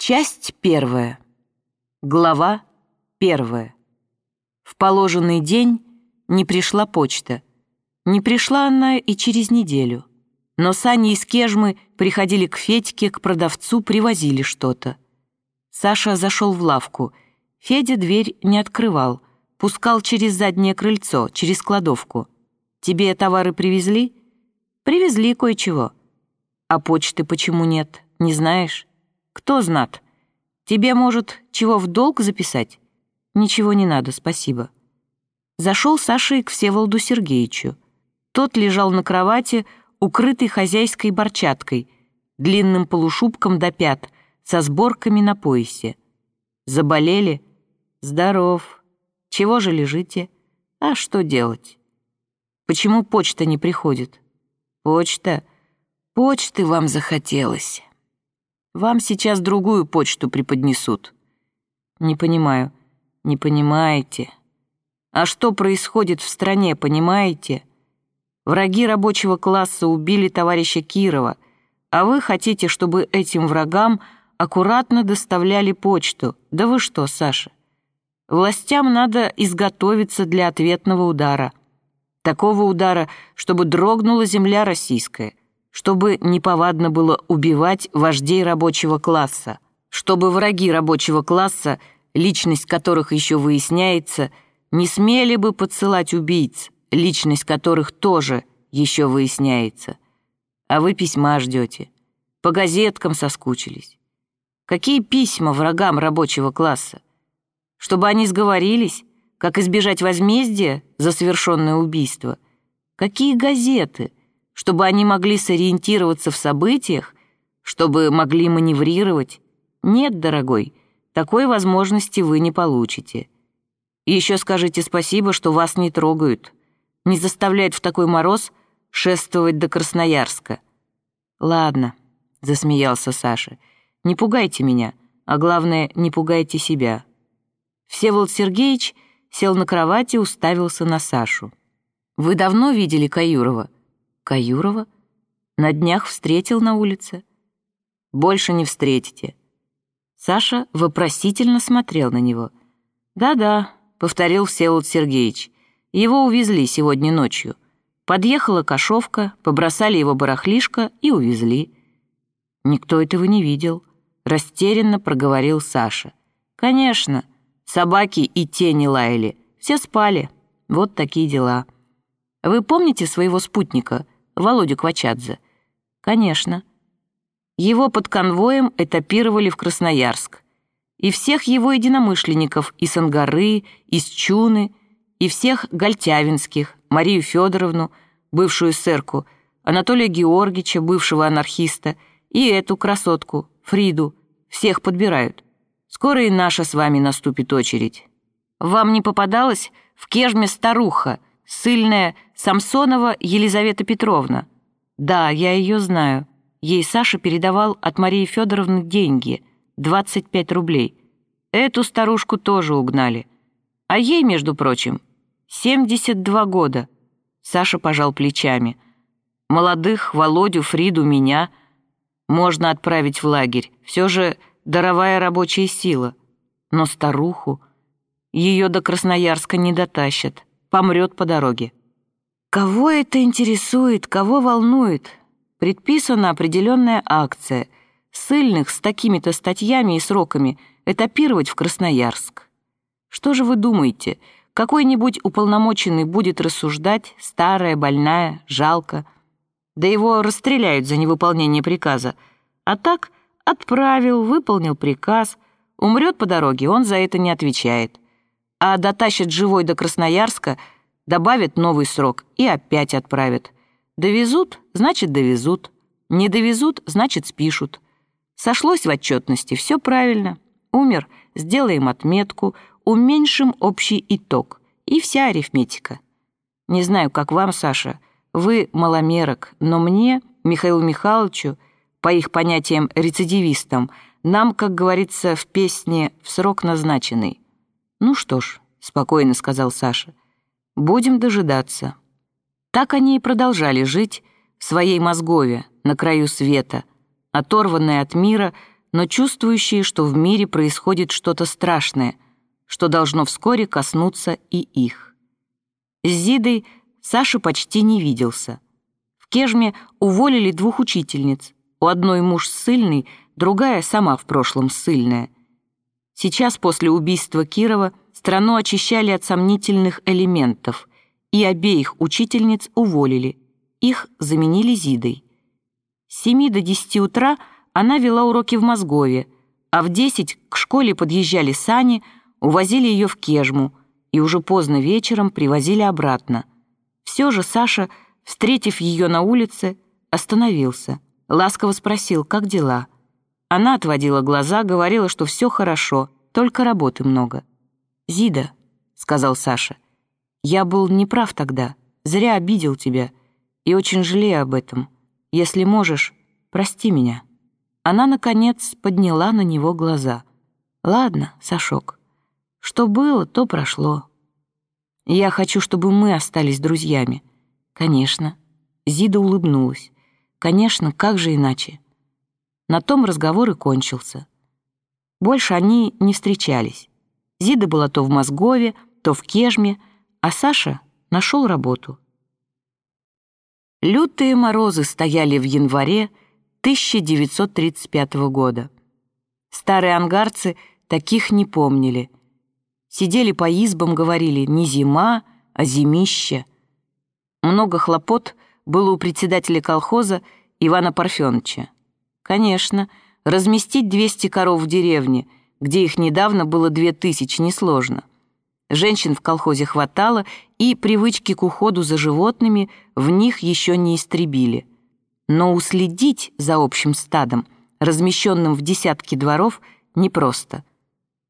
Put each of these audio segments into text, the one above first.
Часть первая. Глава первая. В положенный день не пришла почта. Не пришла она и через неделю. Но Саня из Кежмы приходили к Федьке, к продавцу, привозили что-то. Саша зашел в лавку. Федя дверь не открывал, пускал через заднее крыльцо, через кладовку. «Тебе товары привезли?» «Привезли кое-чего». «А почты почему нет, не знаешь?» Кто знат? Тебе, может, чего в долг записать? Ничего не надо, спасибо. Зашел Саша к Всеволоду Сергеевичу. Тот лежал на кровати, укрытый хозяйской борчаткой, длинным полушубком до пят, со сборками на поясе. Заболели? Здоров. Чего же лежите? А что делать? Почему почта не приходит? Почта? Почты вам захотелось. Вам сейчас другую почту преподнесут». «Не понимаю». «Не понимаете». «А что происходит в стране, понимаете? Враги рабочего класса убили товарища Кирова, а вы хотите, чтобы этим врагам аккуратно доставляли почту. Да вы что, Саша? Властям надо изготовиться для ответного удара. Такого удара, чтобы дрогнула земля российская, чтобы неповадно было убивать вождей рабочего класса, чтобы враги рабочего класса, личность которых еще выясняется, не смели бы подсылать убийц, личность которых тоже еще выясняется. А вы письма ждете. По газеткам соскучились. Какие письма врагам рабочего класса? Чтобы они сговорились, как избежать возмездия за совершенное убийство? Какие газеты? Чтобы они могли сориентироваться в событиях, чтобы могли маневрировать. Нет, дорогой, такой возможности вы не получите. Еще скажите спасибо, что вас не трогают, не заставляют в такой мороз шествовать до Красноярска. Ладно, засмеялся Саша, не пугайте меня, а главное, не пугайте себя. Всеволод Сергеевич сел на кровати и уставился на Сашу. «Вы давно видели Каюрова?» Каюрова? На днях встретил на улице. Больше не встретите. Саша вопросительно смотрел на него. «Да-да», — повторил Всеволод Сергеевич. «Его увезли сегодня ночью. Подъехала кошовка, побросали его барахлишко и увезли». «Никто этого не видел», — растерянно проговорил Саша. «Конечно, собаки и тени лаяли, все спали. Вот такие дела. Вы помните своего спутника?» Володю Квачадзе? Конечно. Его под конвоем этапировали в Красноярск. И всех его единомышленников из Ангары, из Чуны, и всех Гольтявинских, Марию Федоровну, бывшую сэрку, Анатолия Георгича, бывшего анархиста, и эту красотку, Фриду, всех подбирают. Скоро и наша с вами наступит очередь. Вам не попадалась в кежме старуха, Сыльная Самсонова Елизавета Петровна. Да, я ее знаю. Ей Саша передавал от Марии Федоровны деньги, 25 рублей. Эту старушку тоже угнали. А ей, между прочим, 72 года. Саша пожал плечами. Молодых, Володю, Фриду, меня можно отправить в лагерь. Все же даровая рабочая сила. Но старуху ее до Красноярска не дотащат помрет по дороге. Кого это интересует, кого волнует? Предписана определенная акция. Сыльных с такими-то статьями и сроками этапировать в Красноярск. Что же вы думаете, какой-нибудь уполномоченный будет рассуждать, старая, больная, жалко? Да его расстреляют за невыполнение приказа. А так отправил, выполнил приказ, умрет по дороге, он за это не отвечает а дотащат живой до Красноярска, добавят новый срок и опять отправят. Довезут, значит, довезут. Не довезут, значит, спишут. Сошлось в отчетности, все правильно. Умер, сделаем отметку, уменьшим общий итог. И вся арифметика. Не знаю, как вам, Саша, вы маломерок, но мне, Михаилу Михайловичу, по их понятиям рецидивистам, нам, как говорится в песне, в срок назначенный. «Ну что ж», — спокойно сказал Саша, — «будем дожидаться». Так они и продолжали жить в своей Мозгове, на краю света, оторванные от мира, но чувствующие, что в мире происходит что-то страшное, что должно вскоре коснуться и их. С Зидой Саша почти не виделся. В Кежме уволили двух учительниц. У одной муж ссыльный, другая сама в прошлом ссыльная. Сейчас, после убийства Кирова, страну очищали от сомнительных элементов, и обеих учительниц уволили. Их заменили Зидой. С 7 до 10 утра она вела уроки в Мозгове, а в 10 к школе подъезжали сани, увозили ее в Кежму и уже поздно вечером привозили обратно. Все же Саша, встретив ее на улице, остановился, ласково спросил, как дела. Она отводила глаза, говорила, что все хорошо, только работы много. «Зида», — сказал Саша, — «я был неправ тогда, зря обидел тебя и очень жалею об этом. Если можешь, прости меня». Она, наконец, подняла на него глаза. «Ладно, Сашок, что было, то прошло. Я хочу, чтобы мы остались друзьями». «Конечно». Зида улыбнулась. «Конечно, как же иначе?» На том разговор и кончился. Больше они не встречались. Зида была то в Мозгове, то в Кежме, а Саша нашел работу. Лютые морозы стояли в январе 1935 года. Старые ангарцы таких не помнили. Сидели по избам, говорили «не зима, а зимище». Много хлопот было у председателя колхоза Ивана Парфеновича. Конечно, разместить 200 коров в деревне, где их недавно было 2000, несложно. Женщин в колхозе хватало, и привычки к уходу за животными в них еще не истребили. Но уследить за общим стадом, размещенным в десятки дворов, непросто.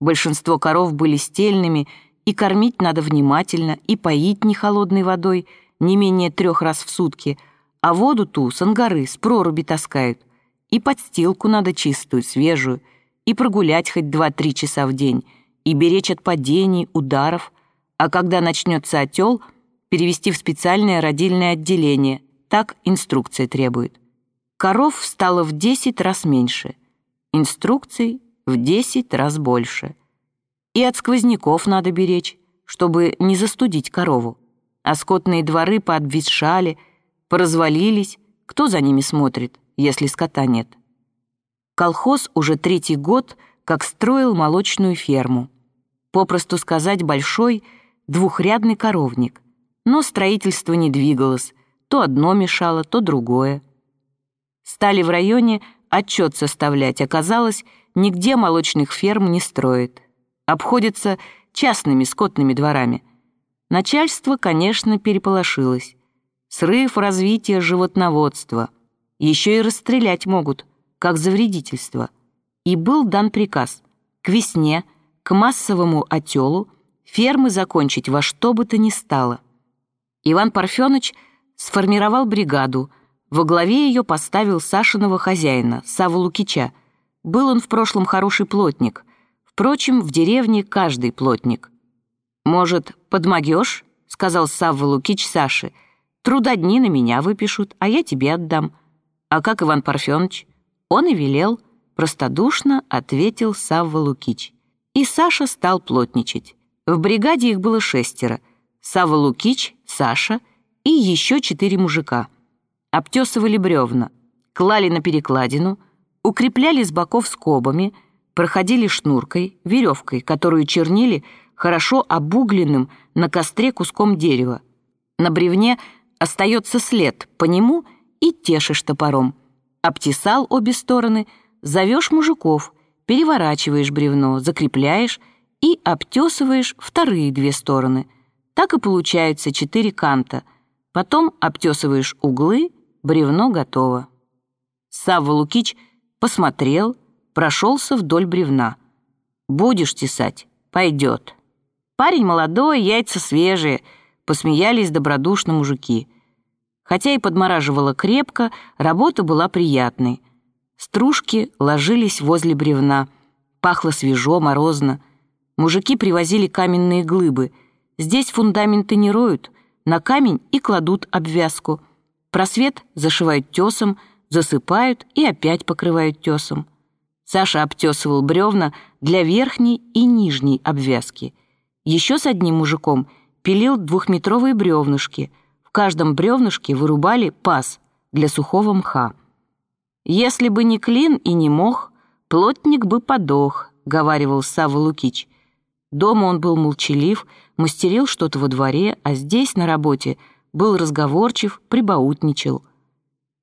Большинство коров были стельными, и кормить надо внимательно, и поить не холодной водой, не менее трех раз в сутки, а воду ту с ангары, с проруби таскают – и подстилку надо чистую, свежую, и прогулять хоть два-три часа в день, и беречь от падений, ударов, а когда начнется отел, перевести в специальное родильное отделение, так инструкция требует. Коров стало в 10 раз меньше, инструкций в 10 раз больше. И от сквозняков надо беречь, чтобы не застудить корову. А скотные дворы пообветшали, поразвалились, кто за ними смотрит? если скота нет. Колхоз уже третий год как строил молочную ферму. Попросту сказать, большой двухрядный коровник. Но строительство не двигалось, то одно мешало, то другое. Стали в районе отчет составлять, оказалось, нигде молочных ферм не строят. Обходятся частными скотными дворами. Начальство, конечно, переполошилось. Срыв развития животноводства — еще и расстрелять могут, как за вредительство. И был дан приказ к весне, к массовому отелу, фермы закончить во что бы то ни стало. Иван Парфенович сформировал бригаду, во главе ее поставил Сашиного хозяина, Саву Лукича. Был он в прошлом хороший плотник. Впрочем, в деревне каждый плотник. «Может, подмогешь?» — сказал Савва Лукич Саше. «Трудодни на меня выпишут, а я тебе отдам. «А как Иван Парфенович?» Он и велел, простодушно ответил Савва Лукич. И Саша стал плотничать. В бригаде их было шестеро. Савва Лукич, Саша и еще четыре мужика. Обтесывали бревна, клали на перекладину, укрепляли с боков скобами, проходили шнуркой, веревкой, которую чернили хорошо обугленным на костре куском дерева. На бревне остается след, по нему — и тешишь топором. Обтесал обе стороны, зовешь мужиков, переворачиваешь бревно, закрепляешь и обтесываешь вторые две стороны. Так и получаются четыре канта. Потом обтесываешь углы, бревно готово. Савва Лукич посмотрел, прошелся вдоль бревна. «Будешь тесать? Пойдет». Парень молодой, яйца свежие, посмеялись добродушно мужики. Хотя и подмораживала крепко, работа была приятной. Стружки ложились возле бревна. Пахло свежо, морозно. Мужики привозили каменные глыбы. Здесь фундаменты не роют, на камень и кладут обвязку. Просвет зашивают тесом, засыпают и опять покрывают тесом. Саша обтесывал бревна для верхней и нижней обвязки. Еще с одним мужиком пилил двухметровые бревнышки. Каждом бревнышке вырубали паз для сухого мха. «Если бы не клин и не мох, плотник бы подох», — говаривал Савва Лукич. Дома он был молчалив, мастерил что-то во дворе, а здесь, на работе, был разговорчив, прибаутничал.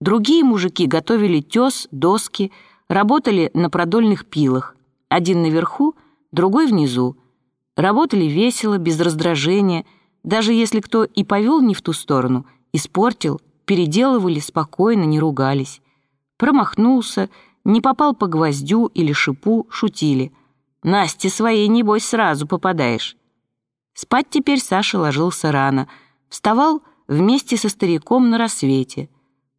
Другие мужики готовили тес, доски, работали на продольных пилах. Один наверху, другой внизу. Работали весело, без раздражения. Даже если кто и повел не в ту сторону, испортил, переделывали спокойно, не ругались. Промахнулся, не попал по гвоздю или шипу, шутили. «Насте своей, небось, сразу попадаешь». Спать теперь Саша ложился рано. Вставал вместе со стариком на рассвете.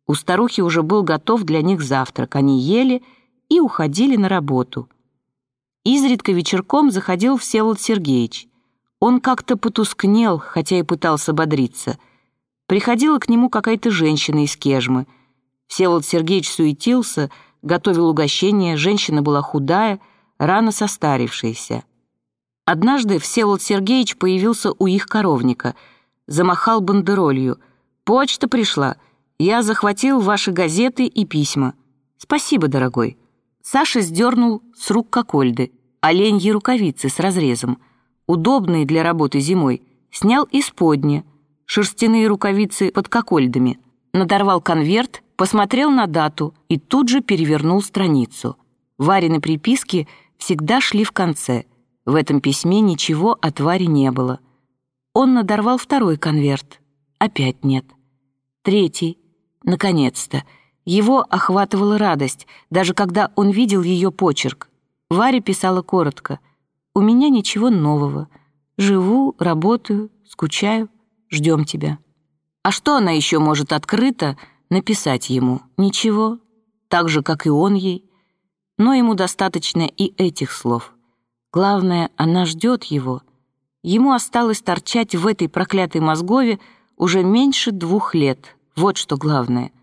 У старухи уже был готов для них завтрак. Они ели и уходили на работу. Изредка вечерком заходил Всеволод Сергеевич. Он как-то потускнел, хотя и пытался бодриться. Приходила к нему какая-то женщина из Кежмы. Всеволод Сергеевич суетился, готовил угощение, женщина была худая, рано состарившаяся. Однажды Всеволод Сергеевич появился у их коровника, замахал бандеролью. «Почта пришла. Я захватил ваши газеты и письма. Спасибо, дорогой». Саша сдернул с рук кокольды, оленьи рукавицы с разрезом, удобные для работы зимой, снял из подня, шерстяные рукавицы под кокольдами, надорвал конверт, посмотрел на дату и тут же перевернул страницу. Варины приписки всегда шли в конце. В этом письме ничего от Вари не было. Он надорвал второй конверт. Опять нет. Третий. Наконец-то. Его охватывала радость, даже когда он видел ее почерк. Варя писала коротко. «У меня ничего нового. Живу, работаю, скучаю, ждем тебя». А что она еще может открыто написать ему? Ничего. Так же, как и он ей. Но ему достаточно и этих слов. Главное, она ждет его. Ему осталось торчать в этой проклятой мозгове уже меньше двух лет. Вот что главное —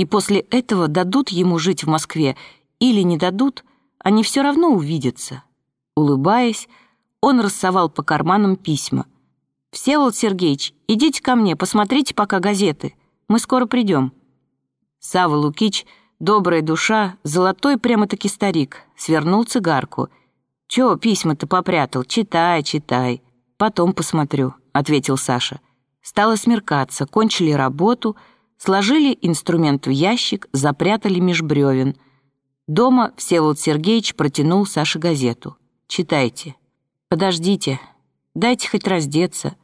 и после этого дадут ему жить в Москве или не дадут, они все равно увидятся. Улыбаясь, он рассовал по карманам письма. «Всеволод Сергеевич, идите ко мне, посмотрите пока газеты. Мы скоро придем». Сава Лукич, добрая душа, золотой прямо-таки старик, свернул цигарку. «Чё письма-то попрятал? Читай, читай. Потом посмотрю», — ответил Саша. Стало смеркаться, кончили работу — Сложили инструмент в ящик, запрятали меж бревен. Дома Всеволод Сергеевич протянул Саше газету. «Читайте». «Подождите, дайте хоть раздеться».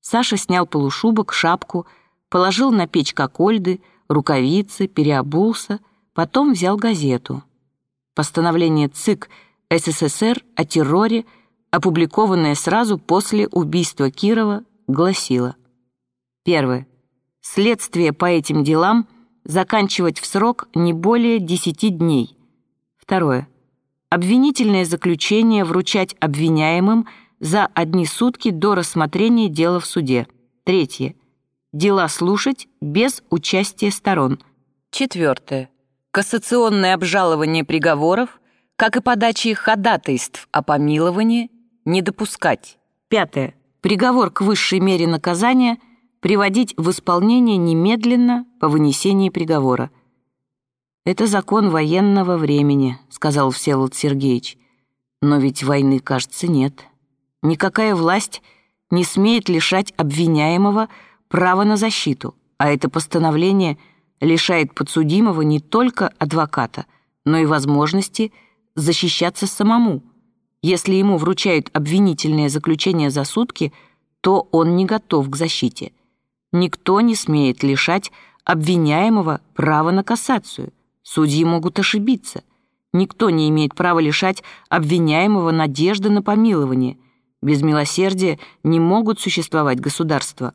Саша снял полушубок, шапку, положил на печь кокольды, рукавицы, переобулся, потом взял газету. Постановление ЦИК СССР о терроре, опубликованное сразу после убийства Кирова, гласило. Первое следствие по этим делам заканчивать в срок не более 10 дней. Второе. Обвинительное заключение вручать обвиняемым за одни сутки до рассмотрения дела в суде. Третье. Дела слушать без участия сторон. Четвертое. Кассационное обжалование приговоров, как и подачи ходатайств о помиловании, не допускать. Пятое. Приговор к высшей мере наказания – приводить в исполнение немедленно по вынесении приговора. «Это закон военного времени», — сказал Всеволод Сергеевич. «Но ведь войны, кажется, нет. Никакая власть не смеет лишать обвиняемого права на защиту, а это постановление лишает подсудимого не только адвоката, но и возможности защищаться самому. Если ему вручают обвинительное заключение за сутки, то он не готов к защите. Никто не смеет лишать обвиняемого права на кассацию. Судьи могут ошибиться. Никто не имеет права лишать обвиняемого надежды на помилование. Без милосердия не могут существовать государства.